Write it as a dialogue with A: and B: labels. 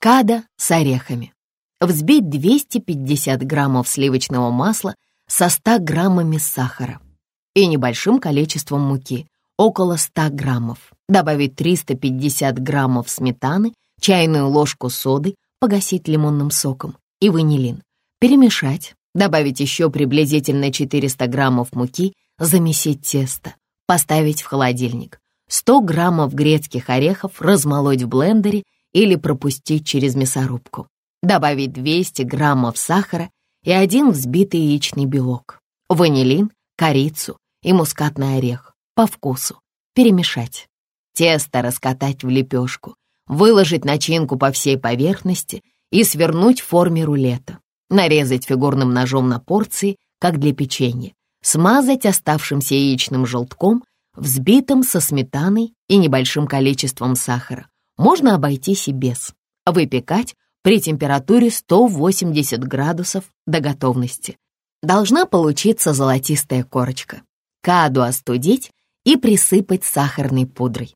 A: Када с орехами. Взбить 250 граммов сливочного масла со 100 граммами сахара и небольшим количеством муки, около 100 граммов. Добавить 350 граммов сметаны, чайную ложку соды, погасить лимонным соком и ванилин. Перемешать, добавить еще приблизительно 400 граммов муки, замесить тесто, поставить в холодильник. 100 граммов грецких орехов размолоть в блендере или пропустить через мясорубку. Добавить 200 граммов сахара и один взбитый яичный белок, ванилин, корицу и мускатный орех по вкусу. Перемешать. Тесто раскатать в лепешку, выложить начинку по всей поверхности и свернуть в форме рулета. Нарезать фигурным ножом на порции, как для печенья. Смазать оставшимся яичным желтком, взбитым со сметаной и небольшим количеством сахара. Можно обойтись и без. Выпекать при температуре 180 градусов до готовности. Должна получиться золотистая корочка. Каду остудить и присыпать сахарной пудрой.